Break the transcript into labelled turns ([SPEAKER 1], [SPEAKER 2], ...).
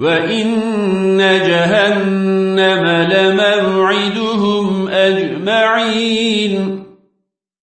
[SPEAKER 1] وإن جهنم لموعدهم أجمعين